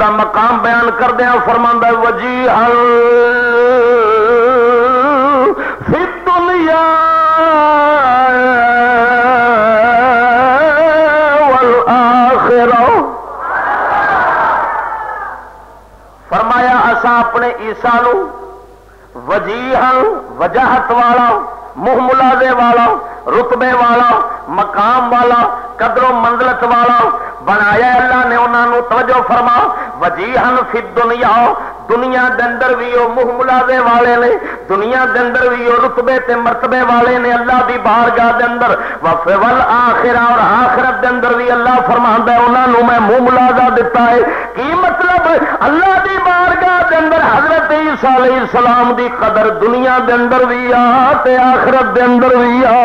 دا مقام بیان کردیا فرما وجی ہل فی دنیا فرمایا اسا اپنے عیسا نو وجیح وجاہت والا منہ ملازے والا، رتبے والا، مقام والا، قدر و منزلت والا بنایا اللہ نے انہوں توجہ فرما وجیحن فی دنیا دنیا دے اندر بھی وہ منہ ملازے والے نے دنیا دے اندر بھی وہ رتبے تے مرتبے والے نے اللہ دی بارگاہ دے اندر وفے ول آخرہ اور آخرت دے اندر بھی اللہ فرماندا ہے انہاں نو میں منہ ملازہ دیتا ہے کی مطلب اللہ دی بارگاہ دے اندر حضرت عیسیٰ علیہ السلام دی قدر دنیا دے اندر بھی آ تے آخرت دے اندر بھی آ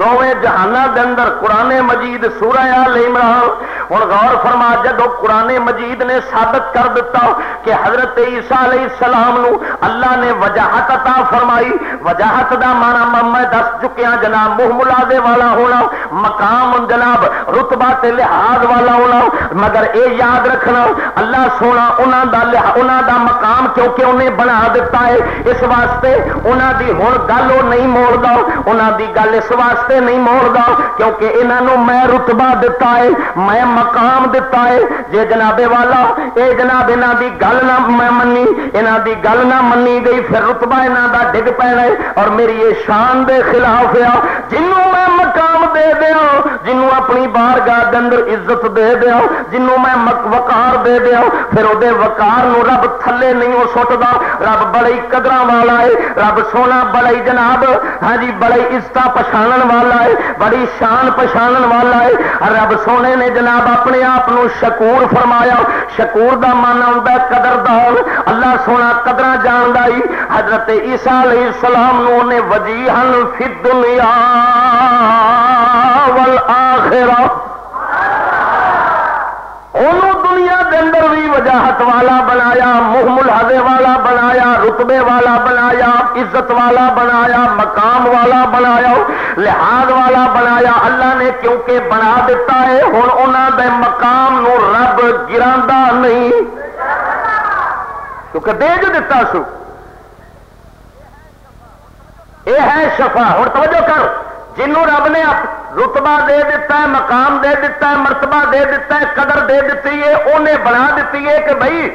دونیں جہانا دے اندر قرآن مجید سورہ آل عمران۔ ہوں غور فرما، جدو قرآن مجید نے ثابت کر دیتا کہ حضرت عیسیٰ علیہ السلام نو اللہ نے وجاہت عطا فرمائی، وجاہت دا مانا میں دس چکیا جناب منہ ملازے والا ہونا، مقام جناب رتبہ تے لحاظ والا ہونا۔ مگر اے یاد رکھنا، اللہ سونا انہوں دا انہوں دا مقام کیونکہ انہیں بنا دیتا ہے، اس واسطے انہوں دی ہوں گل وہ نہیں موڑتا انہوں دی گل اس واسطے نہیں موڑتا کیونکہ انہوں میں رتبہ دتا ہے، میں مقام دتا ہے۔ جے جناب والا، اے جناب یہاں دی گل نہ میں منی یہاں دی گل نہ منی گئی، پھر رتبہ یہاں دا ڈگ پینا ہے۔ اور میری یہ شان دے خلاف آ جنوں میں مقام دے دیا جنوں اپنی بارگاہ دے اندر عزت دے دیا جنوں میں وقار دے دیا، پھر وہ وقار نو رب تھلے نہیں وہ سٹتا رب بڑے قدر والا ہے، رب سونا بڑے جناب۔ ہاں جی بڑے عزت پچھان والا والا ہے، بڑی شان پچھان والا ہے۔ رب سونے نے جناب اپنے آپ شکور فرمایا۔ شکور دا من آتا قدر دار اللہ سونا قدر جان ہی۔ حضرت عیسیٰ علیہ السلام نو نے وجیحن فی دنیا والآخرہ۔ انہوں اندر بھی وجاہت والا بنایا، منہ ملحدے والا بنایا، رتبے والا بنایا، عزت والا بنایا، مقام والا بنایا، لحاظ والا بنایا۔ اللہ نے کیونکہ بنا دیتا ہے ہوں انہوں دے مقام نو رب گرا نہیں۔ کیونکہ دے جو دیتا سو۔ یہ ہے شفا۔ ہوں توجہ کر جنوں رب نے رتبہ دے دیتا ہے، مقام دے دیتا ہے، مرتبہ دے دیتا ہے، قدر دے دیتی ہے انہیں بنا دیتی ہے کہ بھائی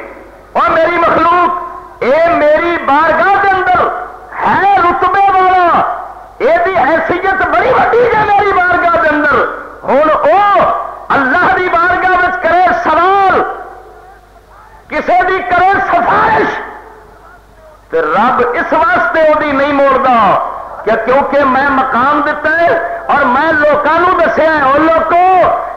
اور میری مخلوق، اے میری بارگاہ کے اندر ہے رتبے والا یہ حیثیت بڑی وڈی ہے میری بارگاہ کے اندر۔ ہوں وہ اللہ کی بارگاہ کرے سوال کسی کی کرے سفارش رب اس واسطے وہ نہیں موڑتا کہ کیونکہ میں مقام دیتا ہے اور میں لوگوں دسیا اور لوگوں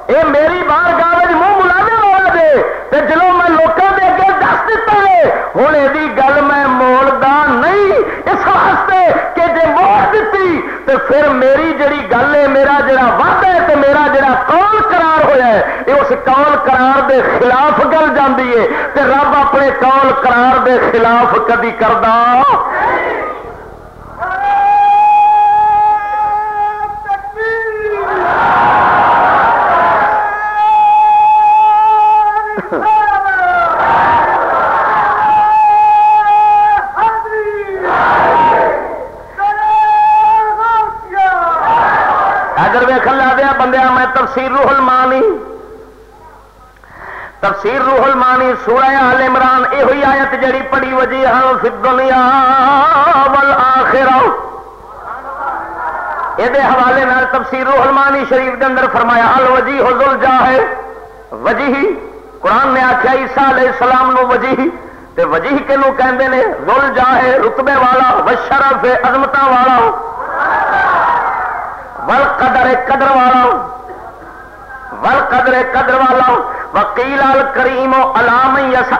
یہ میری بار کاغذ منہ ملانے والا دے تو جلو میں لوگوں کے اگے دس دیتا ہے۔ ہوں یہ گل میں موڑتا نہیں، اس واسطے کہ جی موڑ دیتی تو پھر میری جڑی گل ہے، میرا جڑا وعدہ ہے تو میرا جڑا کول قرار ہوا ہے یہ اس کول قرار دے خلاف گل جاتی ہے۔ تو رب اپنے کول قرار دے خلاف کدی کردا۔ تفسیر روح المانی سورہ آل عمران یہ ہوئی آیت جڑی پڑی وجی ہاں فی دنیا والآخرہ۔ یہ حوالے نال تفسیر روح المانی شریف دے اندر فرمایا الوجی حضل جا ہے وجی قرآن نے آخیا عیسیٰ علیہ السلام نو وجی تے وجی کنو کہندے نے ذل جا ہے، رتبے والا وشرف عظمتاں والا۔ ول قدر قدر والا۔ ول قدر قدر والا۔ وکیل ال کریم علام یس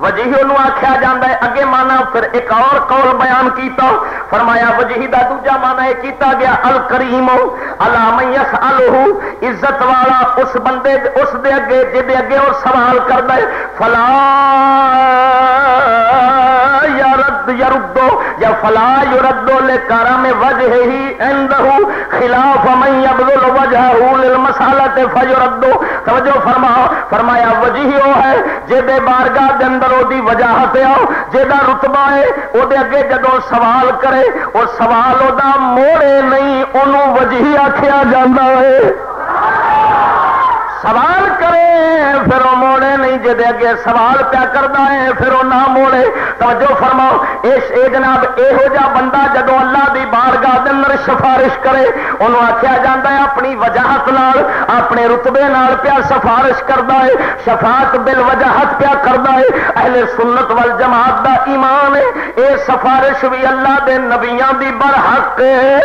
وجیح آخیا جا ہے اگے مانا پھر ایک اور قول بیان کیتا فرمایا وجیح دا دوجا مانا یہ کیتا گیا ال کریم علام یس عزت والا اس بندے اس دے اگے جے اگے وہ سوال کرتا ہے فلا یا رد یرد یردو یا فلا یردو لے کرم وجہ ہی اندہو خلاف من یبذل وجہہو للمسالت فیردو توجہ فرماؤ فرمایا وجہ ہی وہ ہے جے دے بارگاہ دے اندر او دی وجاہت آؤ جے دا رتبہ ہے، او دے اگے جدو سوال کرے، او سوال او دا موڑے نہیں انہوں وجہی آکھیا جاندہ ہے۔ سوال پھر وہ موڑے نہیں جی اگے سوال پیا کرتا ہے پھر وہ نہ موڑے توجہ فرماؤ اس اے جناب یہو جا بندہ جدو اللہ دی بارگاہ دے اندر سفارش کرے انہوں آخیا جاتا ہے اپنی وجاہت نال اپنے رتبے نال پیا سفارش کرتا ہے شفاعت بل وجاہت پیا کرتا ہے اہل سنت وال جماعت دا ایمان ہے اے سفارش بھی اللہ دے نبیاں دی برحق ہے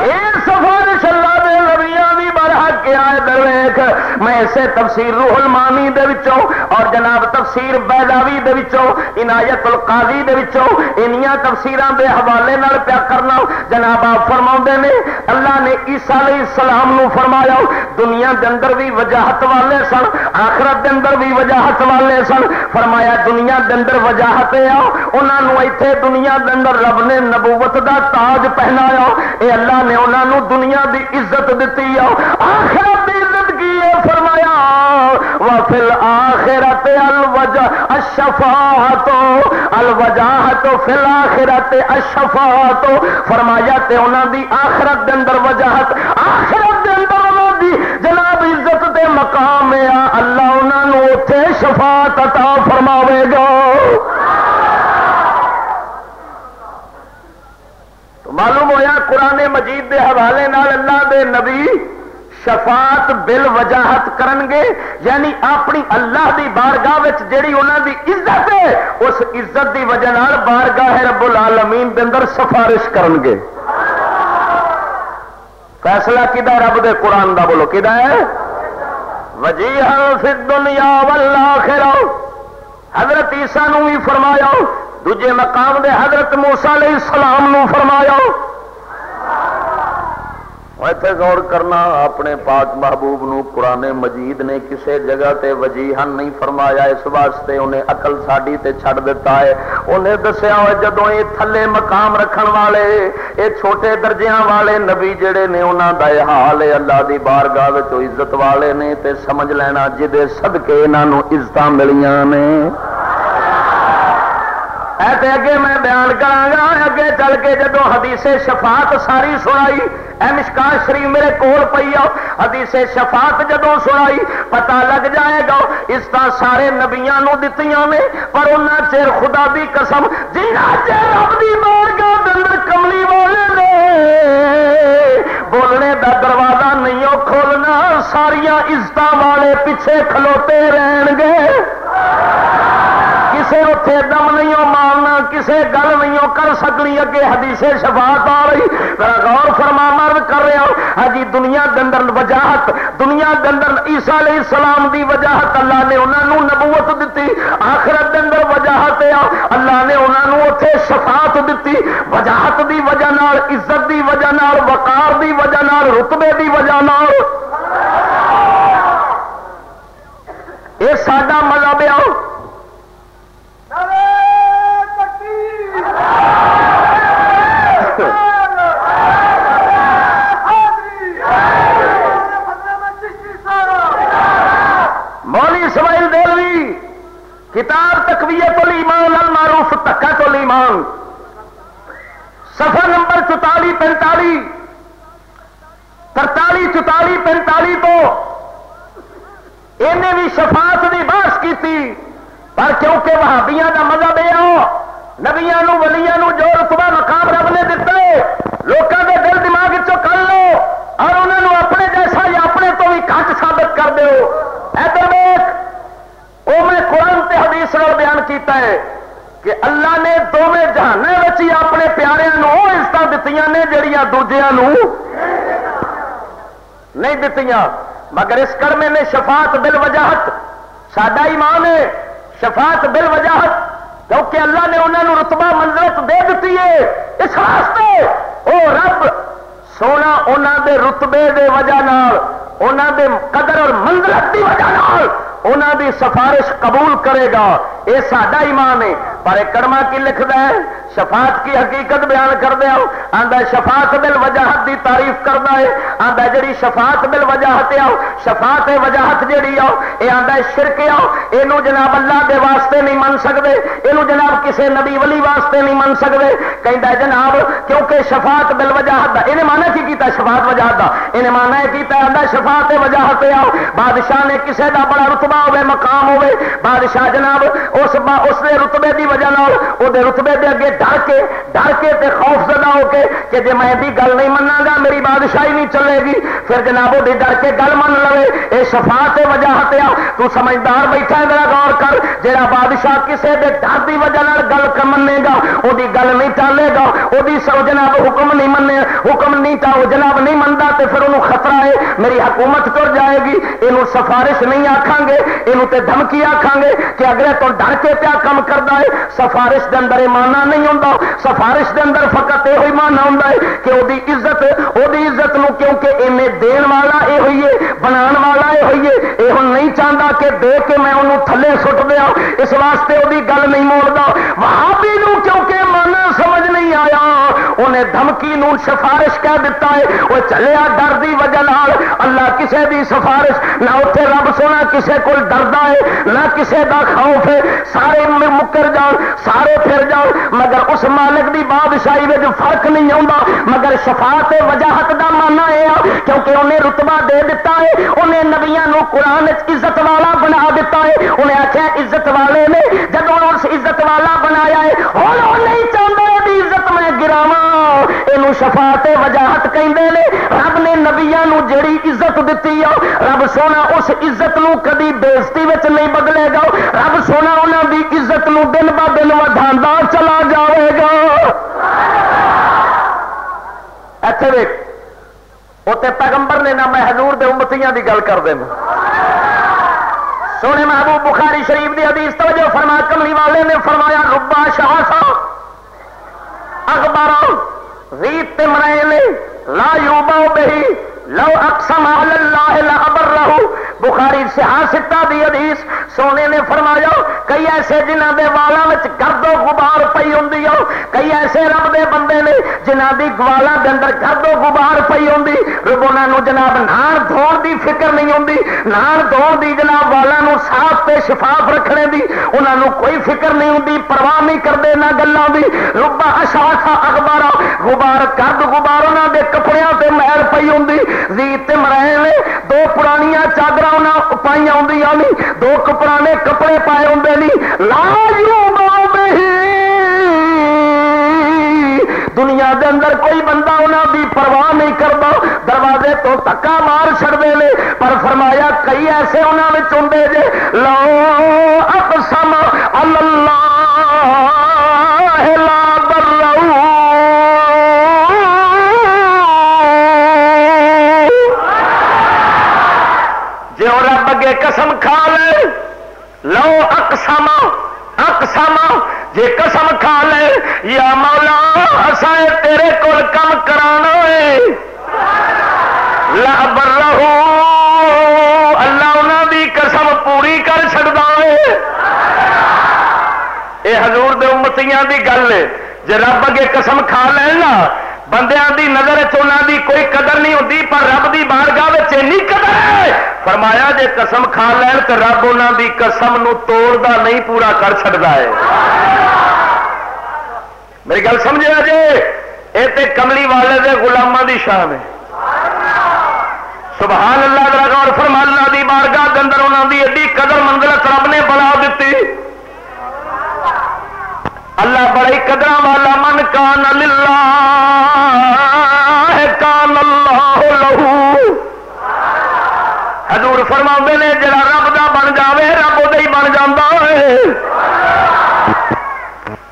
اے سفارش اللہ کے آئے درویخ میں اسے تفسیر روح المانی دے وچوں اور جناب تفسیر بیداوی دے وچوں، عنایت القاضی دے وچوں انیاں تفسیراں دے حوالے نال پیا کرنا جناب آپ فرماؤندے نے، اللہ نے عیسیٰ علیہ السلام نو فرمایا، دنیا دے اندر بھی وجاہت والے سن، آخرت دے اندر بھی وجاہت والے سن۔ فرمایا، دنیا دے اندر وجاہت آ انہاں نو ایتھے دنیا دے اندر رب نے نبوت دا تاج پہنایا۔ اے اللہ نے انہاں نو دنیا دی عزت دتی آ آخرت دی عزت کی ہے فرمایا وفي الآخرة الوجه الشفاعت، الوجاہت فی الاخرت الشفاعت۔ فرمایا تے انہاں دی آخرت دے اندر وجاہت، آخرت دے اندر انہاں دی جناب عزت دے مقام ہے۔ اللہ انہاں نو اوتھے شفاعت عطا فرماوے گا۔ معلوم ہویا قرآن مجید دے حوالے نال اللہ دے نبی شفاعت بل وجاہت کرن گے یعنی اپنی اللہ دی بارگاہ وچ جیڑی انہاں دی عزت ہے، اس عزت دی وجہ نال بارگاہ رب العالمین دے اندر سفارش کرن گے فیصلہ کدا رب دے قرآن دا بولو کدا ہے؟ وجیہ فی الدنیا والآخرہ۔ حضرت عیسیٰ نو بھی فرمایا، دوجے مقام دے حضرت موسیٰ علیہ السلام نو فرمایا۔ اتنے غور کرنا، اپنے پاک محبوب نو قرآن مجید نے کسے جگہ تے وجیہن نہیں فرمایا، اس واسطے انہیں عقل ساڈی تے چھڑ دیتا ہے۔ انہیں دسیا ہوئے جدو یہ تھلے مقام رکھن والے یہ چھوٹے درجیاں والے نبی جڑے نے انہوں دا یہ حال ہے، اللہ دی بارگاہ وچ عزت والے نے، تے سمجھ لینا جدے صدقے انہوں عزت ملیاں نے۔ ایسے اگے میں بیان کرا اگے چل کے جدو حدیث شفاعت ساری سنائی، اے مشکار شریف میرے کول پی آؤ۔ حدیث شفاعت جدو سنائی پتا لگ جائے گا اس طرح سارے نبیا دتیاں نے، پر انہیں چیر خدا دی قسم جنا چیر رب دی بارگاہ اندر کملی والے نے۔ بولنے دا دروازہ نہیں کھولنا ساریا عزت والے پیچھے کھلوتے رہن گے۔ کسے اتے دم نہیں مارنا کسے گل نہیں کر سکنی اگے حدیث شفاعت آ رہی۔ میرا غور فرما مرد کر رہا ہوں ہاں ہجی دنیا دندر وجاہت، دنیا دندر عیسیٰ علیہ السلام دی وجاہت اللہ نے انہوں نبوت دیتی آخرت دندر وجاہت آ اللہ نے انہوں نے اتے شفاعت دیتی وجاہت دی وجہ نال، عزت دی وجہ نال، وقار دی وجہ نال، رتبے دی وجہ نال۔ یہ سڈا مذہب آؤ کتاب تقویت الایمان المعروف تکت الایمان صفحہ نمبر چوتالی پینتالی ترتالی چوتالی پینتالی تو انہیں بھی شفاعت کی بحث کی تھی پر کیونکہ وہابیاں کا مذہب یہ آؤ نبیا ولیا جو رتبہ مقام رب نے دتا ہے لوگوں کے دل دماغ چ کر لو، اور انہوں نے اپنے جیسا یا اپنے تو بھی کٹ ثابت کر دو ادھر ویک وہ میں قرآن تے حدیث نال بیان کیتا ہے کہ اللہ نے دونوں جہانوں ہی اپنے پیاروں وہ عزت دیتی نے جہیا دوجیا نہیں دتیاں۔ مگر اس کرمے نے شفاعت بل وجاہت سڈا ایمان ہے، شفاعت بل وجاہت کیونکہ اللہ نے انہوں رتبہ منزلت دے دیتی ہے۔ اس واسطے وہ رب، سونا انہوں دے رتبے دے وجہ نال انہوں دے قدر اور منزلت دی وجہ نال انہوں دی سفارش قبول کرے گا یہ سڈا ایمان ہے۔ پر کڑما کی لکھتا ہے، شفاعت کی حقیقت بیان کر دیا آدھا شفاعت بل وجاہت دی تعریف کرتا ہے۔ آدھا جڑی شفاعت بل وجاہت آؤ شفاعت وجاہت جڑی آؤ یہ آدھا شرک آؤ یہ جناب اللہ دے واسطے نہیں من سکتے یہ جناب کسے نبی ولی واسطے نہیں من سکتے کہیں جناب، کیونکہ شفاعت بل وجاہت کا یہ مانا کی کیتا شفاعت وجاہت کا یہ مانا یہ کیتا آدھا شفاعت وجاہت آؤ بادشاہ نے کسے دا بڑا رتبہ ہوے مقام ہوے بادشاہ جناب، اس اس دے رتبے دی وجہ وہ رتبے دے اگے ڈر کے ڈر کے تے خوف زدہ ہو کے کہ جی میں بھی گل نہیں منا گا میری بادشاہی نہیں چلے گی، پھر جناب وہ ڈر کے گل من لے یہ شفا سے وجاہت آ تو سمجھدار بیٹھا میرا غور کر جا بادشاہ کسی کے ڈر کی وجہ گل منے گا وہ گل نہیں ٹالے گا وہ جناب حکم نہیں منے حکم نہیں تا وہ جناب نہیں منتا تو پھر انہوں خطرہ ہے، میری حکومت تر جائے گی یہ سفارش نہیں آخان گے یہ دھمکی آخان گے کہ اگلے تو ڈر کے پیا کم کرتا ہے سفارش دے اندر مانا نہیں ہوتا سفارش دے اندر فقط یہ ہوئی مانا ہوں کہ وہ عزت وہ عزت نو کیونکہ انہیں دین والا یہ ہوئی ہے بنا والا یہ ہوئی ہے۔ یہ ہوں نہیں چاہتا کہ دے کے میں انہوں تھلے سٹ دیا اس واسطے وہ گل نہیں موڑتا وہاں انہیں دھمکی نو سفارش کہہ دیتا ہے۔ وہ چلیا ڈر دی وجہ لال اللہ کسے دی سفارش نہ اتنے رب سونا کسے کو ڈردا ہے، نہ کسے دا خوف ہے۔ سارے مکر جان، سارے پھر جان۔ مگر اس مالک دی بادشاہی میں فرق نہیں آتا مگر شفاعت وجاہت دا مانا ہے کیونکہ انہیں رتبہ دے دیتا ہے۔ انہیں نبیا قرآن عزت والا بنا دیتا ہے۔ انہیں آخیا عزت والے نے جب اس عزت والا بنایا ہے ہوں نہیں چاہتا۔ یہ شفاعت وجاہت کہیں رب نے نبیا جڑی عزت دیتی آ، رب سونا اس عزت نو کدی بےزتی نہیں بدلے گا۔ رب سونا انہوں دی عزت نو دن ب دن وا چلا جائے گا۔ اتنے اتنے پیغمبر نے نہ میں حضور دے امتیاں دی گل کر دینا سونے محبوب بخاری شریف دی حدیث توجہ فرما، کملی والے نے فرمایا، ربا شاہ سا اخبار ریت مرائے لا یوبا بہی، لو اقسم اللہ لعبر رہو۔ بخاری سیاح سکتا دی حدیث، سونے نے فرمایا کئی ایسے جنہ دے والا گرد و غبار پئی ہوں کئی ایسے رب دے بندے نے جنہ دی گوالا دے اندر گرد و غبار پئی ہوں رب انہوں جناب نان دھون دی فکر نہیں ہوں نان دھون دی جناب والا صاف تے شفاف رکھنے دی انہوں کوئی فکر نہیں ہوں پرواہ نہیں کرتے نہ گلوں دی۔ ربا اشاخا اخبار، غبار گرد غبار انہوں دے کپڑے تے محل پئی ہوں زیت مرائے نے دو پرانیاں چادر پائی آدی دو پرانے کپڑے پائے ہوں دنیا دے اندر کوئی بندہ انہوں دی پرواہ نہیں کرتا، دروازے تو تکا مار چڑتے ہیں پر فرمایا، کئی ایسے انہوں میں چاہتے جے، لو اب سم اللہ لا جی رب اگے قسم کھا لے لو اکسما اکسما جی قسم کھا لے، یا مولا اصا تیرے کول کم کرانا ہے۔ لبر رہو اللہ انہوں دی قسم پوری کر چڑتا ہے۔ یہ حضور دے امتیاں دی گل ہے جی رب اگے قسم کھا لینا بندیاں دی نظر چونا دی کوئی قدر نہیں ہوتی پر رب دی بارگاہ اینی قدر ہے۔ فرمایا جے قسم کھا لین تو رب انہوں دی قسم نو توڑدا نہیں پورا کر چڑتا ہے۔ میری گل سمجھا جی یہ تے کملی والے دے غلاماں دی شان ہے۔ سبحان اللہ درگا اور فرمان اللہ دی بارگاہ کے اندر انہوں دی ایڈی قدر منزلت رب نے بنا دیتی اللہ بڑی قدر والا من کان کان فرما نے، جڑا رب دا بن جاوے، رب وہ بن جا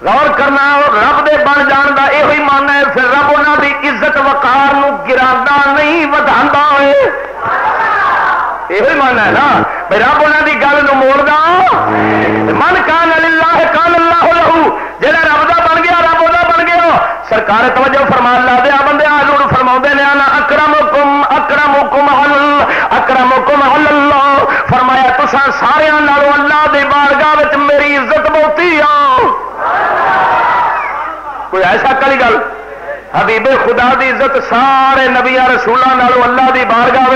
غور کرنا، رب دے بن جان کا یہ من ہے، پھر رب انہوں دی عزت وقار گرا نہیں ودا یہ من ہے نا۔ بھائی رب انہوں کی گل موڑ من کان اللہ کان اللہ لہو۔ جہاں رب کا بن گیا، رب وہ بن گیا۔ سرکار توجہ فرمان لا دیا بندے آلو فرما نے آنا اکرم حکم اکرم حکم حل اکرم حکم حل اللہ فرمایا تسا سارے اللہ دی بارگاہ میری عزت بہتی آ والی گل۔ حبیب خدا دی عزت سارے نبیا رسولوں اللہ دی بارگاہ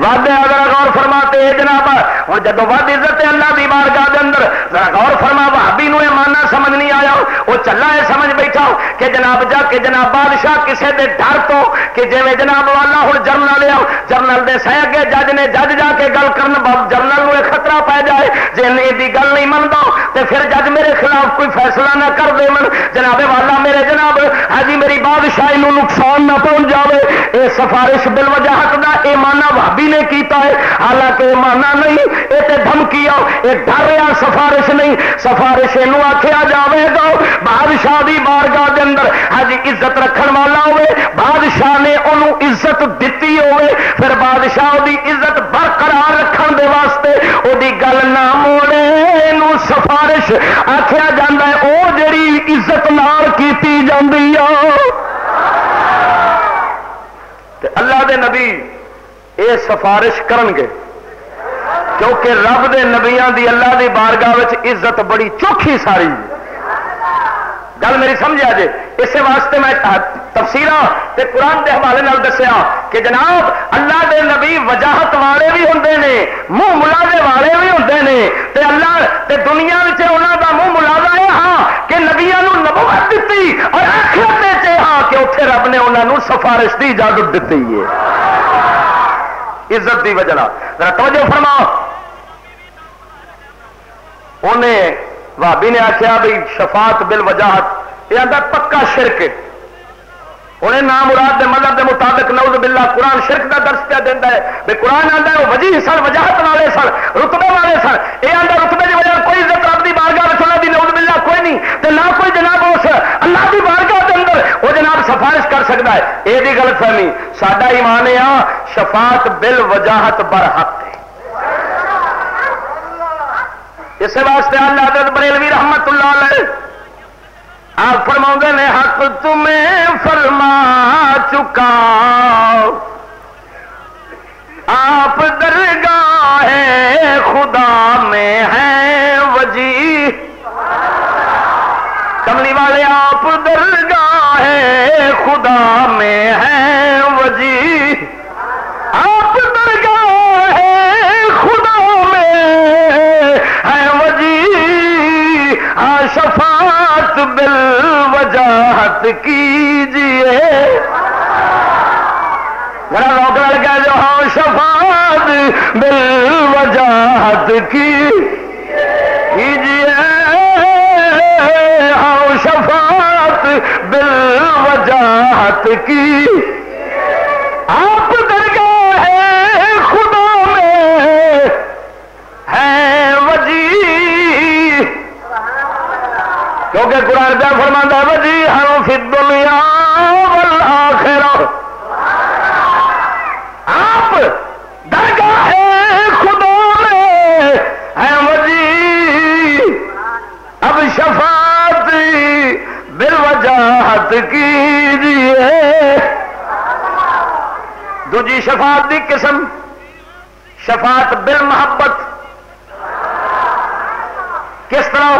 وعدے اگر غور فرماتے جناب ہوں جب ود عزت اللہ دی بارگاہ دے اندر، ذرا غور فرما بھابی نو ماننا سمجھ نہیں آیا، وہ چلا ہے، سمجھ بیٹھا کہ جناب جا کے جناب بادشاہ کسے دے ڈر تو، کہ جی جناب والا ہوں جرنل لیا جرنل دے سہ اگے جج نے جج جا کے گل کرن جرنل نو خطرہ پی جائے جی دی گل نہیں منتا تو پھر جج میرے خلاف کوئی فیصلہ نہ کر دے من۔ جناب والا میرے جناب ہاں میری بادشاہی نو نقصان نہ پہنچ جاوے اے سفارش بل وجاہت کا یہ مانا بھابی نبی نے کیتا ہے۔ حالانکہ یہ مانا نہیں، یہ تو دھمکی آؤ، یہ ڈر رہا سفارش نہیں۔ سفارش یہ آخیا جائے گا، بادشاہ دی بارگاہ دے اندر۔ ہاں جی، عزت رکھن والا ہوئے بادشاہ نے انہوں عزت دیتی ہوئے پھر بادشاہ دی عزت برقرار رکھن دے واسطے وہ گل نہ موڑے۔ سفارش آخیا جا ہے وہ جڑی عزت نال کی جاتی اللہ دے نبی یہ سفارش کرن گے کیونکہ رب دے نبیاں دی اللہ دی بارگاہ عزت بڑی چوکھی ساری۔ گل میری سمجھا جی؟ اسی واسطے میں تفصیل قرآن کے حوالے دسیا کہ جناب، اللہ دے نبی وجاہت والے بھی ہوں نے، منہ ملازے والے بھی ہوں نے۔ تے اللہ تے دنیا انہوں کا منہ ملازا ہے ہاں کہ نبیا نبوت دیتی اور آخر ہاں کہ اتنے رب نے انہوں سفارش کی اجازت دیتی ہے عزت دی وجہ ذرا توجہ فرما انہیں بھابی نے آخیا بھائی شفاعت بل وجاہت یہ آتا پکا شرک۔ انہیں نام مراد دے مذہب دے مطابق نوز باللہ قرآن شرک کا درس پہ دینا ہے۔ بھائی قرآن آتا ہے وہ وجہ سن، وجاہت والے سن، رتبے والے سن۔ یہ آتا رتبے کی وجہ کوئی عزت رب کی بارگاہ رسولہ دی نوز باللہ کوئی نہیں تو نہ کوئی جناب اس اللہ کی بارگاہ کے اندر وہ جناب سفارش کر سکتا ہے یہ غلط فہمی سڈا ایمان ہے شفاعت بل وجاہت بر حق ہے اس واسطے اللہ حضرت بریلوی رحمت اللہ علیہ آپ فرما نے حق تمہیں فرما چکا آپ درگاہ خدا میں ہے وجی کملی والے آپ درگاہ خدا میں ہے وجی آپ درگاہ خدا میں ہے وجی شفاعت بل وجاہت کیجیے میرا لوگ لڑکا جو ہاں شفاعت بل وجاہت کی۔ بل وجاہت کی۔ آپ درگاہ ہے خدا میں ہے وجی کیونکہ قرآن پہ فرما وجی ہم فی دنیا والآخرہ۔ وجاہت کیجیے دوجی شفاعت دی قسم، شفاعت بل محبت کس طرح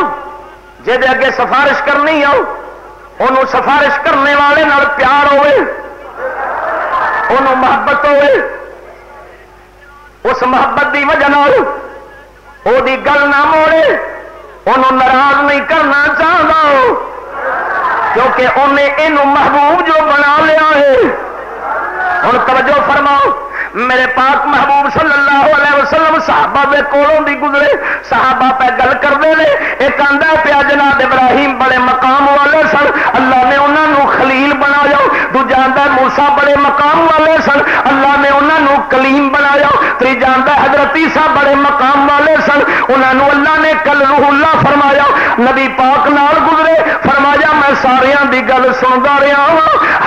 جی اگے سفارش کرنی آؤ ان سفارش کرنے والے نال پیار ہوئے ان محبت ہوئے۔ اس محبت دی وجہ وہ گل نہ موڑے انہوں ناراض نہیں کرنا چاہتا کیونکہ انہیں یہ محبوب جو بنا لیا ہے۔ ہوں توجہ فرماؤ، میرے پاک محبوب صلی اللہ علیہ وسلم صحابہ دے کولوں دی گزرے، صحابہ پہ گل کرتے ہیں ایک آدھا پیا جناب ابراہیم بڑے مقام والے سن، اللہ نے انہوں نے خلیل بنایا، دوجا آدھا موسا بڑے مقام والے سن، اللہ نے انہوں نے کلیم بنایا تیجا آدھا حضرت عیسیٰ بڑے مقام والے سن انہوں نے اللہ نے کل روح اللہ ساریاں دی گل سنتا رہا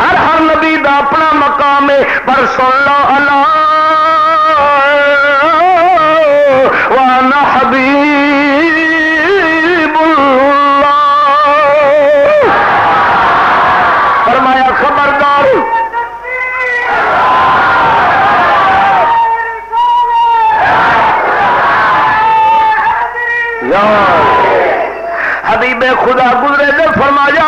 ہر ہر نبی دا اپنا مقام ہے، پر سن لو اللہ۔ وانا حبیب اللہ۔ فرمایا، خبردار۔ حبیب خدا، گزرے دے فرمایا۔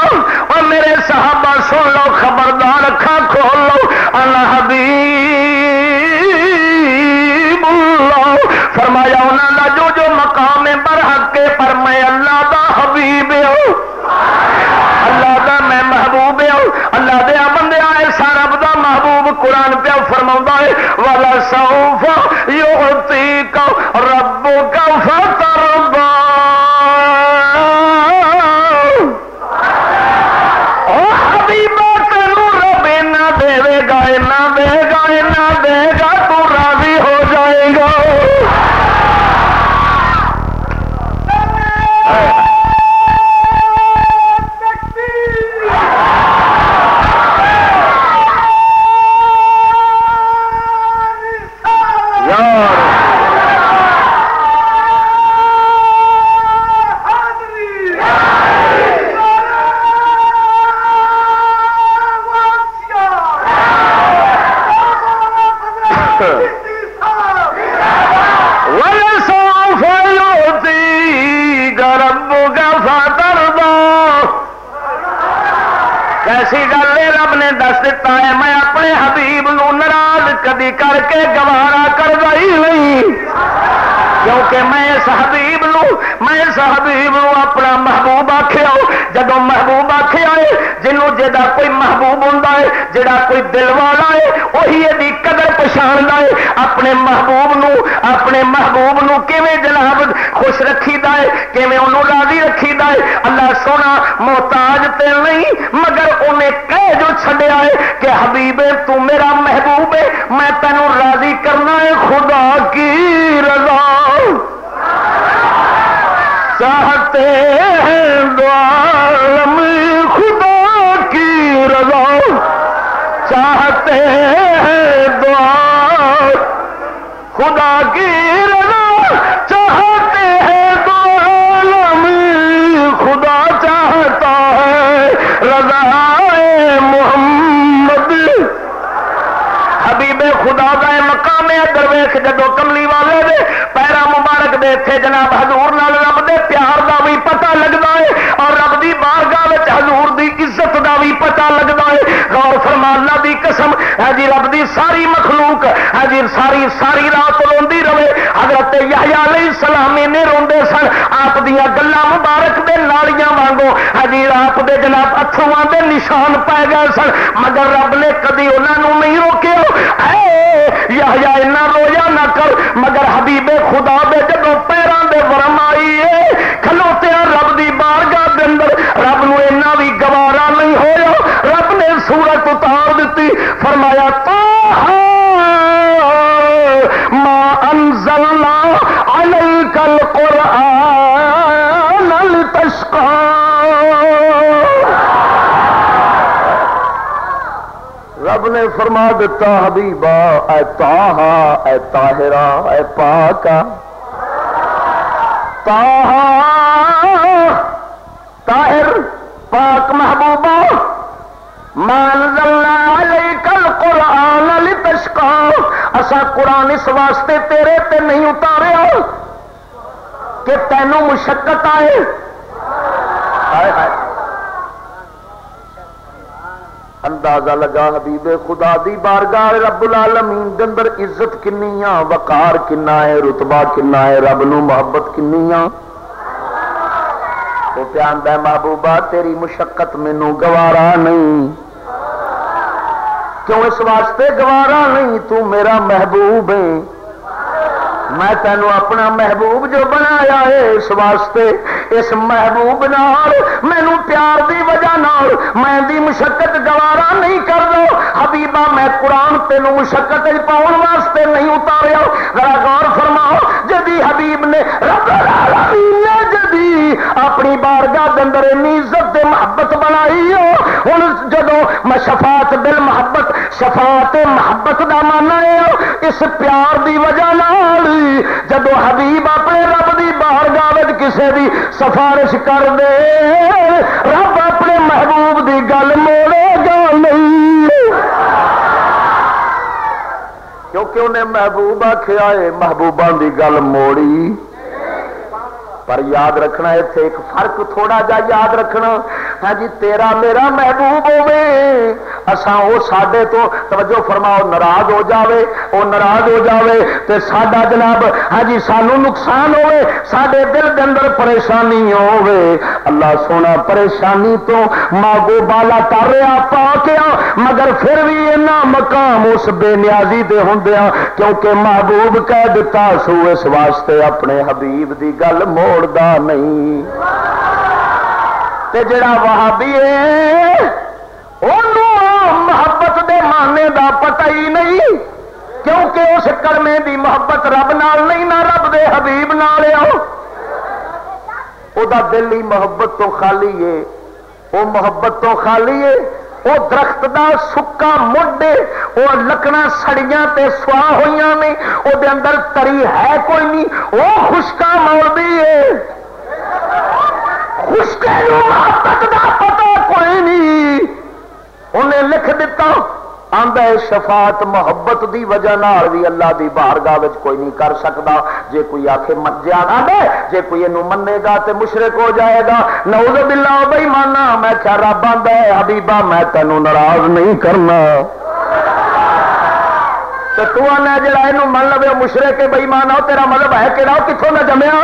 سن لو خبردار رکھا کھول لو اللہ حبیب اللہ۔ فرمایا انہوں کا جو جو مقام ہے برحق کے پر میں اللہ دا حبیب ہوں۔ اللہ دا میں محبوب ہوں۔ اللہ دیا بندے آئے سارا بدا محبوب قرآن پہ فرما ہے والا سوف یوتی نہ دے گا نہ بہ گا محتاج تے نہیں، مگر انہیں کہہ جو چھڈیا ہے کہ حبیب تو میرا محبوب ہے، میں تینوں راضی کرنا ہے، خدا کی رضا۔ چاہتے جدو کملی والے دے پیرا مبارک دے تھے جناب حضور نال رب دے پیار دا بھی پتہ لگتا ہے اور رب دی بارگاہ وچ حضور دی عزت دا پتہ لگتا ہے۔ غور فرما اللہ دی قسم ہے جی رب دی ساری مخلوق ہے جی ساری ساری رات روندی رہے۔ حضرت یحییٰ علیہ السلام نے روندے سن۔ آپ دیا گلا مبارک دے نالیاں وانگو ہے جی آپ دے جناب اتھواں دے نشان پائے گئے سن۔ مگر رب نے کدی انہوں نہیں روکیا۔ اے یحییٰ اتنا رویا نہ کر۔ مگر حبیب خدا دے جدو پیران دے ورم آئی ہے کھلوتے رب دی بارگاہ دے اندر رب نو اینا بھی گوارا نہیں ہویا رب نے سورت اتار دیتی فرمایا تاہا ما انزلنا علیک القرآن لتشقا. رب نے فرما دیتا حبیبا، اے تاہا اے طاہرہ، اے پاکا تاہا اسا قرآن اس واسطے تیرے تے نہیں اتاریا کہ تینوں مشقت آئے۔ اندازہ لگا حبیب خدا دی بارگاہ رب العالمین دے اندر عزت کنی آ، وقار کنا ہے رتبہ کنا ہے رب نو محبت کنی آ۔ وہ پیاندا ہے محبوبہ، تیری مشقت مینوں گوارا نہیں۔ کیوں اس واسطے گوارا نہیں؟ تو میرا محبوب ہے۔ میں تینوں اپنا محبوب جو بنایا ہے، اس واسطے اس محبوب نال مینو پیار دی وجہ نال میں دی مشقت گوارا نہیں کر دو حبیبہ، میں قرآن تینوں مشقت پاؤن واسطے نہیں اتاریا۔ ذرا غور فرماؤ، جدی حبیب نے رب العالمین نے جدی اپنی بارگاہ دے اندر انی عزت محبت بنائی ہو ہن جدو میں شفاعت بل محبت، شفاعت محبت دا مانا ہے اس پیار دی وجہ نال جدو حبیب اپنے رب دی بارگاہ وچ کسے دی سفارش کر دے، رب اپنے محبوب دی گل موڑے گا نہیں۔ کیونکہ انہیں محبوب آخیا ہے محبوبہ دی گل موڑی۔ پر یاد رکھنا اتنے ایک فرق تھوڑا جا یاد رکھنا۔ ہاں جی تیرا میرا محبوب ہوے اساں وہ ساڈے تو توجہ فرماؤ ناراض ہو جاوے وہ ناراض ہو جاوے تے ساڈا جناب ہاں جی سانو نقصان ہوے ساڈے دل کے اندر پریشانی ہوے اللہ سونا، پریشانی تو ماگو بالا کر رہا، پا کے مگر پھر بھی اینا مقام اس بے نیازی دے ہوندیا کیونکہ محبوب کہہ دیتا سو اس واسطے اپنے حبیب دی گل موڑدا نہیں۔ تے جڑا وہابی ہے محبت دا پتہ ہی نہیں، کیونکہ اس کرمے دی محبت رب نال نہیں، نہ رب دے حبیب نال آؤ او دا دل ہی محبت تو خالی ہے۔ وہ محبت تو خالی ہے۔ وہ درخت دا سکا مڈے وہ لکڑا سڑیاں تے سوا ہوئی نے۔ وہ اندر تری ہے کوئی نہیں۔ وہ خشکا موڑ ہے۔ خشکے محبت دا پتا کوئی نہیں۔ انہیں لکھ دیتا آدھا شفاعت محبت دی وجہ نال بھی اللہ دی بارگاہ کوئی نہیں کر سکتا جے کوئی آخے مجیا دے جے کوئی یہ منے گا تے مشرق ہو جائے گا۔ نعوذ باللہ بھائی مانا، میں کیا رب آدھا ہے حبیبہ میں تینوں ناراض نہیں کرنا۔ تو تو آنا جڑا یہ من لو مشرق بئی مانا تیرا مطلب ہے کہ کتوں نہ جمیا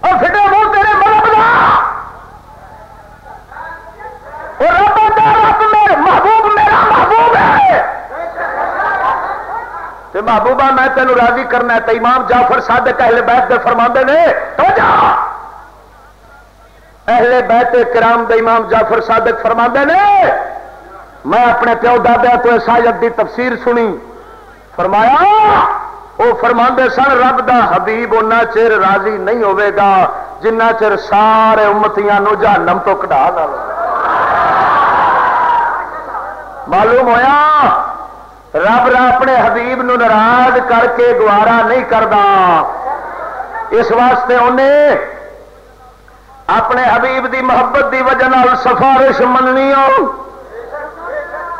اور پھر وہ تیرے مطلب کا رب رب میرے کہ محبوبہ میں تینوں راضی کرنا ہے تو امام جعفر صادق اہل بیت دے فرما نے تو جا اہل بیت کرام دے امام جعفر صادق فرما نے، میں اپنے پیو دادا تو اس آیت دی تفسیر سنی۔ فرمایا وہ فرما سن، رب دا حبیب اُنہ چر راضی نہیں ہوے گا، جنہ چر سارے امتیاں نو جہنم تو کٹا معلوم ہویا؟ رب اپنے حبیب نو ناراض کر کے گوارا نہیں کرتا اس واسطے انہیں اپنے حبیب دی محبت دی وجہ سفارش مننی ہو۔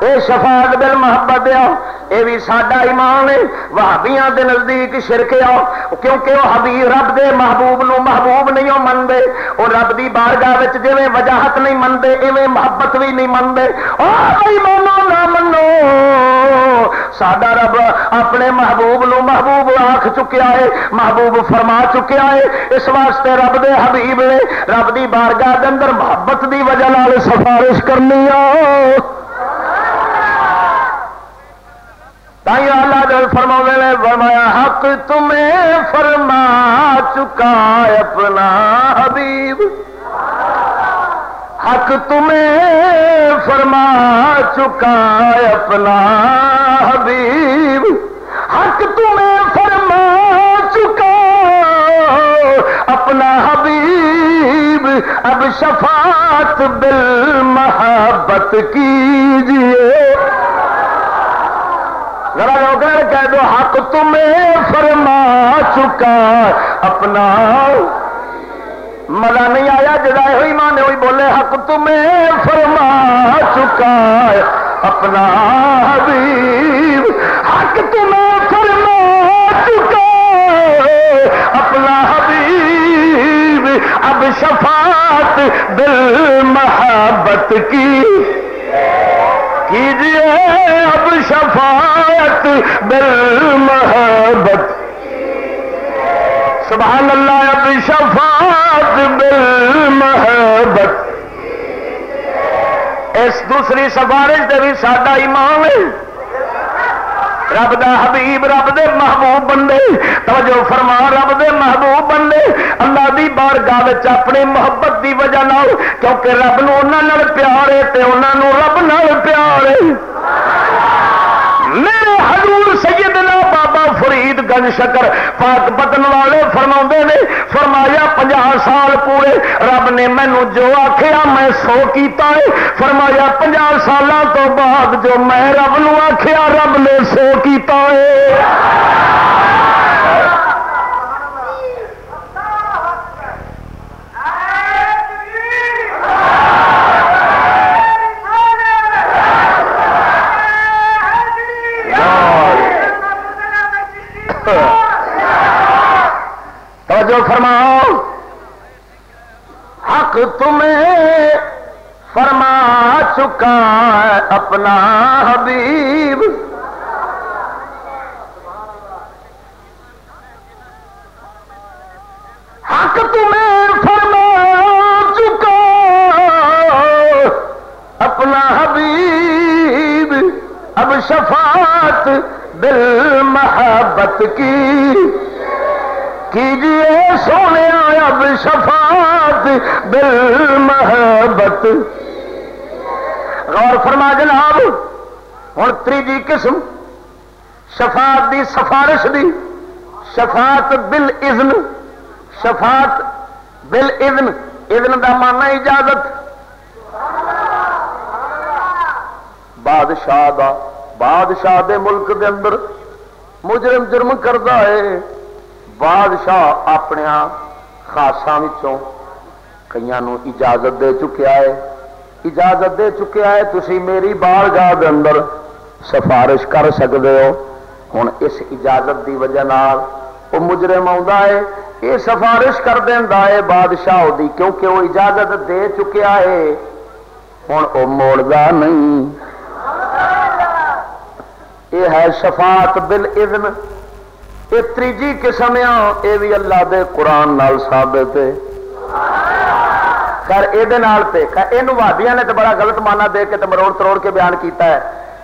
یہ شفاعت بل محبت آ یہ بھی ساڈا ایمان ہے۔ وہابیاں دے نزدیک شرک آ کیونکہ وہ حبیب رب دے محبوب نو محبوب نہیں ہو منتے وہ رب دی بارگاہ جی وجاہت نہیں منتے ایویں محبت بھی نہیں منتے مانو نہ منو۔ ساڈا رب اپنے محبوب نو محبوب آخ چکیا ہے، محبوب فرما چکیا ہے۔ اس واسطے رب دے حبیب نے رب دی بارگاہ دے اندر محبت دی وجہ سفارش کرنی آ اللہ فرما نے فرمایا حق تمہیں فرما چکا اپنا حبیب۔ حق تمہیں فرما چکا اپنا حبیب۔ حق تمہیں فرما چکا اپنا حبیب۔ اب شفاعت بل محبت کیجیے۔ ذرا روگر کہہ دو، حق تمہیں فرما چکا اپنا مزہ نہیں آیا جدا ہوئی ماں نے ہوئی بولے، حق تمہیں فرما چکا اپنا حبیب، حق تمہیں فرما چکا اپنا حبیب، اب شفاعت، دل محبت کی۔ کیجیے اب شفاعت بل محبت۔ سبحان اللہ، اب شفاعت بل محبت۔ اس دوسری سفارش دے بھی ساڈا ایمان ہے۔ رب دا حبیب، رب دے محبوب بندے۔ توجہ فرما، رب دے محبوب بندے۔ اللہ دی بارگاہ اپنی محبت دی وجہ نہ کیونکہ رب نو پیار ہے تے رب نال پیار ہے۔ میرے حضور سیدنا بابا فرید گنج شکر پاک بدن والے فرما نے، فرمایا پناہ سال پورے رب نے مینو جو آخیا میں سو کیتا ہے۔ فرمایا پناہ سال تو بعد جو میں رب نو آخیا رب نے سو کیتا ہے۔ فرماؤ۔ حق تمہیں فرما چکا ہے اپنا حبیب۔ حق تمہیں فرما چکا اپنا حبیب۔ اب شفاعت دل محبت کی۔ کیجیے سونے اب شفاعت، دل محبت۔ غور فرما جناب ہوں تیجی قسم، شفاعت دی سفارش دی، شفاعت بل اذن، شفاعت بل اذن اذن دا مانا اجازت۔ بادشاہ دا، بادشاہ دے ملک دے اندر مجرم جرم کرتا ہے۔ بادشاہ اپنے ہاں خاصا کئی اجازت دے چکیا ہے اجازت دے چکیا ہے تھی میری بال گاہ دے اندر سفارش کر سکتے ہو۔ ہوں اس اجازت دی وجہ نال وہ مجرم ہے یہ سفارش کر دینا ہے بادشاہ دی، کیونکہ وہ اجازت دے چکیا ہے ہوں وہ موڑا نہیں۔ یہ ہے شفاعت بل اذن یہ تیجی قسم یہ بھی اللہ دے قرآن نال ثابت ہے۔ خیر یہ وادیا نے تو بڑا غلط مانا دے کے مروڑ تروڑ کے بیان کیتا ہے۔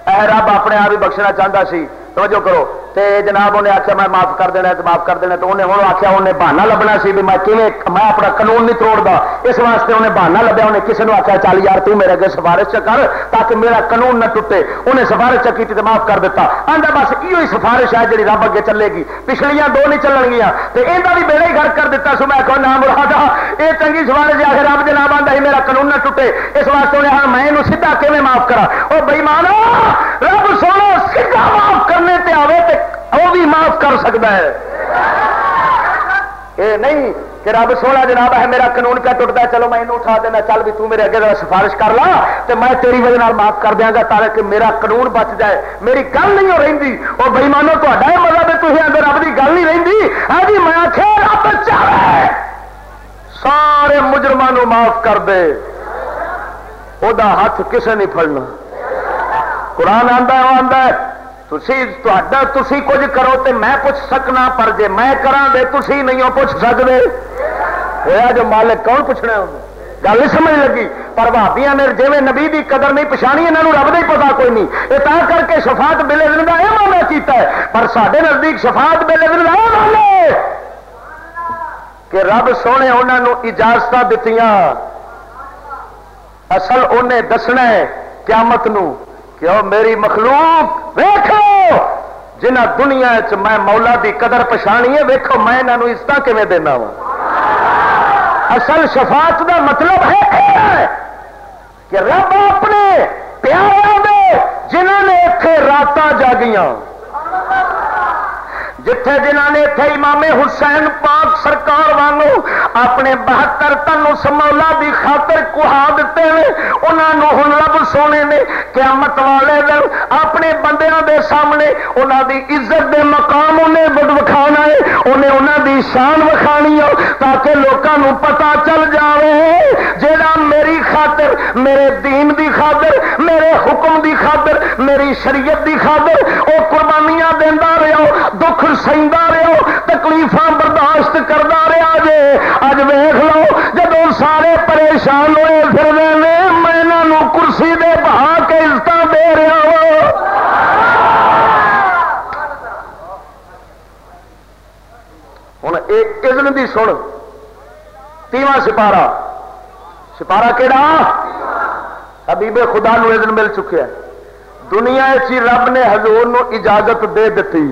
اے رب اپنے آپ ہی بخشنا چاہتا سی، توجہ کرو۔ تے جناب انہیں آخیا میں معاف کر دینا تو معاف کر دینا تو انہیں ہوں آخیا انہیں بہانا لبنا سی بھی میں میں اپنا قانون نہیں توڑتا اس واسطے انہیں بہانا لبیا، انہیں کسی نے آخیا چل یار تو میرے اگے سفارش کر تاکہ میرا قانون نہ ٹوٹے۔ انہیں سفارش کی تو معاف کر دیتا۔ آدھا بس یہ سفارش ہے جی رب اگے چلے گی۔ پچھلیاں دو نہیں چلن گیا تو یہ بھی بیڑا ہی گھر کر دیتا سو میں کہوں نام مراد یہ چنگی سفارش ہے رب جناب آتا ہی میرا قانون نہ ٹوٹے۔ اس واسطے انہیں ہاں میں یہ سیدھا کیون معاف کرا وہ بئی رب سونا سیدھا معاف کرنے وہ بھی معاف کر سکتا ہے۔ اے نہیں کہ رب سونا جناب ہے، میرا قانون کیا ٹوٹتا ہے؟ چلو میں اٹھا دینا، چل بھی تو میرے اگے سفارش کر لا تو میں تیری وجہ معاف کر دیا گا تاکہ میرا قانون بچ جائے۔ میری گل نہیں ہو رہی۔ وہ بئی مانو تا مطلب تھی اندر رب کی گل نہیں رہی۔ ہاں جی میں آخیا رب چاہے۔ سارے مجرمان معاف کر دے۔ وہ ہاتھ کسے نہیں پڑنا قرآن آتا ہے وہ آتا ہے۔ تھی کچھ کرو تے میں پوچھ سکنا پر جے میں کرا دے تھی نہیں پوچھ سکتے ہوا جو مالک کون پوچھنا گل نہیں سمجھ لگی پر بھابیا نے جی نبی دی قدر نہیں پچھانی یہاں رب نہیں پتا کوئی نہیں یہ تا کر کے شفاعت بلے دن کا یہ مانا کیتا ہے پر سارے نزدیک شفاعت بلے دن کا یہ مانا کہ رب سونے انہوں اجازت دیتی اصل انہیں دسنا ہے قیامت نو کہ او میری مخلوق ویکھو! جنہ دنیا چ میں مولا دی قدر پچھانی ہے، ویکھو میں انہوں عزت کیون دینا وا؟ اصل شفاعت دا مطلب ہے کہ رب اپنے پیاروں دے جنہوں نے اتنے رات جاگیاں جتھے جنہ نے اتنے امام حسین پاک سرکار وانو اپنے بہتر تن سمولا دی خاطر کہا دیتے ہیں انہوں ہوں رب سونے نے قیامت والے دن اپنے بندیاں دے سامنے انہوں دی عزت دے مقام انہیں بد وکھانا ہے، انہیں انہوں دی شان وکھانی ہو تاکہ لوگوں پتا چل جائے جیڑا میری خاطر، میرے دین دی خاطر، میرے حکم دی خاطر میری شریعت دی خاطر وہ قربانیاں دینا رہا دکھ سہدا رہو تکلیف برداشت کرتا رہا جے۔ اج ویخ لو جب سارے پریشان ہوئے پھر میں کرسی دے بہا کے عزت دے رہا ہوں۔ ہوں ایک ازن دی سن۔ تیواں سپارا سپارا کہڑا حبیب خدا نو ازن مل چکیا دنیا اسی رب نے حضور نو اجازت دے دیتی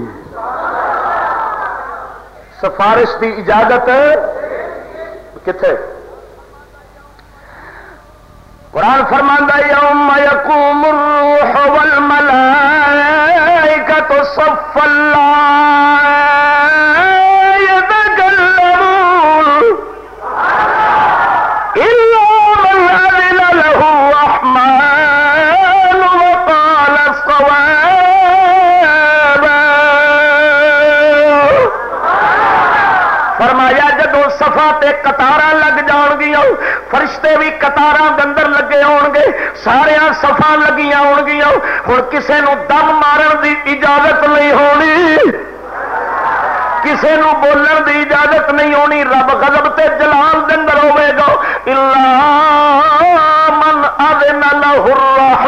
سفارش دی اجازت کتنے قرآن فرماندہ یوم یقوم الروح والملائکہ صف اللہ قطار لگے آن گے سارا سفا لگیاں ہون گیا ہوں نو دم مارن دی اجازت نہیں ہونی کسے نو بولن دی اجازت نہیں ہونی رب غضب تے جلال دن ہوے گا اللہ من اذن لہ الرحمن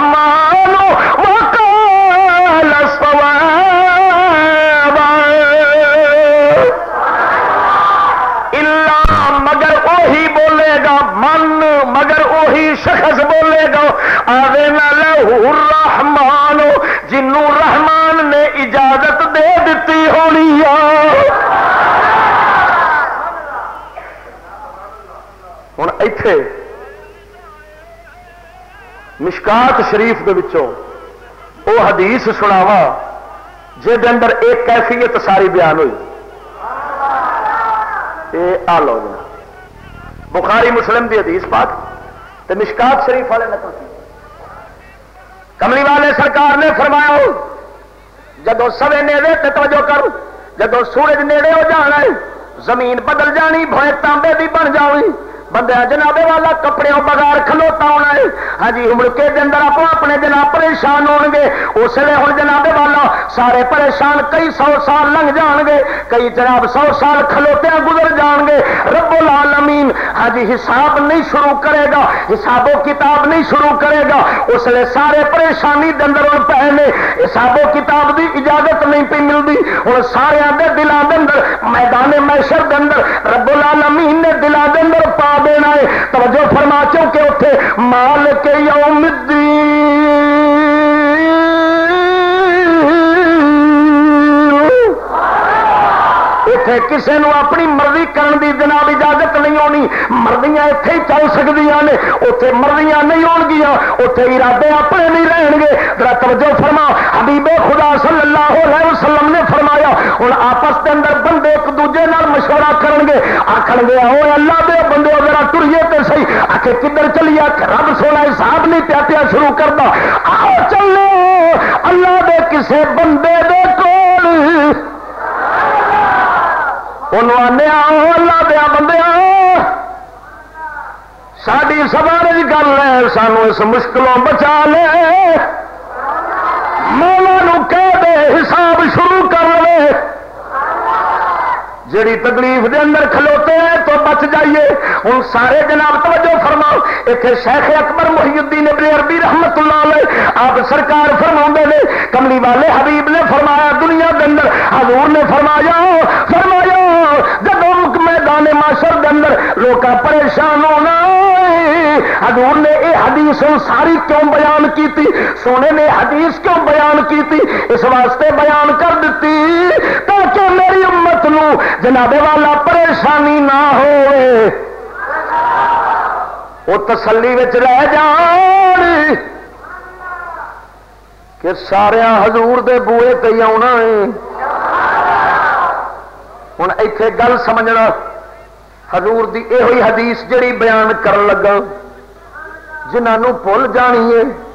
شخص بولے گا اذن له الرحمن، جنوں رحمان نے اجازت دے دیتی ہونی ہوں اتے مشکات شریف کے وچوں وہ حدیث سناوا جہد اندر ایک کیفیت ساری بیان ہوئی۔ یہ آ لو جنا بخاری مسلم دی حدیث پاک۔ تو مشکات شریف والے نقل کی؟ کملی والے سرکار نے فرمایا جدو سوے نیڑے تو توجہ کر، جدو سورج نیڑے ہو جانا زمین بدل جانی بھوئے تانبے بھی بن جانی بندے جنابے والا کپڑے بغیر کھلوتا ہونا ہے۔ ہاں جی مڑکے کے اندر آپ اپنے جناب پریشان ہو گے۔ اس لیے ہوں جنابے والا سارے پریشان کئی سو سال لنگ جان گے، کئی جناب سو سال کھلوتے گزر جان گے۔ رب العالمین ہاں جی حساب نہیں شروع کرے گا۔ حساب و کتاب نہیں شروع کرے گا۔ اس لیے سارے پریشانی دندر پے نے۔ حساب و کتاب دی اجازت نہیں پی ملتی ہوں سارے دلان دندر میدان میشر دندر رب العالمین نے دلان دندر پا دینا ہے۔ توجہ فرما، چونکہ اتنے مال کے یوم اتنے کسی نو اپنی مرضی کرن دی جناب اجازت نہیں ہونی۔ مرضیاں اتے ہی چل سکتی نے۔ اتنے مرضیاں نہیں ہون گیا اتنے ارادے اپنے نہیں رہن گے۔ توجہ فرما۔ حبیب خدا صلی اللہ علیہ وسلم نے فرما ہوں آپس کے اندر بندے ایک دوجے نال مشورہ کرن گے آخر گے آؤ اللہ دے بندے ذرا ٹریے تو سی آ کے کدھر چلیے رب سونا حساب نہیں پیا پیا شروع کرتا آؤ چلو، اللہ دے کسے بندے دے کول۔ آنے اللہ دیا بندے ساری سواری گل ہے، سانو اس مشکلوں بچا لے۔ مولا کہہ دے، حساب شروع کر لے۔ جڑی تکلیف دے اندر کھلوتے ہیں تو بچ جائیے۔ ہوں سارے جناب توجہ فرماؤ۔ اتنے شیخ اکبر محی الدین ابن عربی رحمت اللہ علیہ آپ سرکار فرما نے۔ کملی والے حبیب نے فرمایا دنیا کے اندر، حضور نے فرمایا فرمایا جب میدان معاشر کے اندر لوگ پریشان ہونا حضور نے یہ حدیث ساری کیوں بیان کیتی سونے نے حدیث کیوں بیان کیتی اس واسطے بیان کر دیتی تاکہ میری امت نو جناب والا پریشانی نہ ہو وہ تسلی رہ جان کہ سارا حضور دے بوئے تے آنا ہے۔ ہوں اتے گل سمجھنا۔ حضور دی یہ حدیث جڑی بیان کر لگا جنہوں بھول جانی ہے۔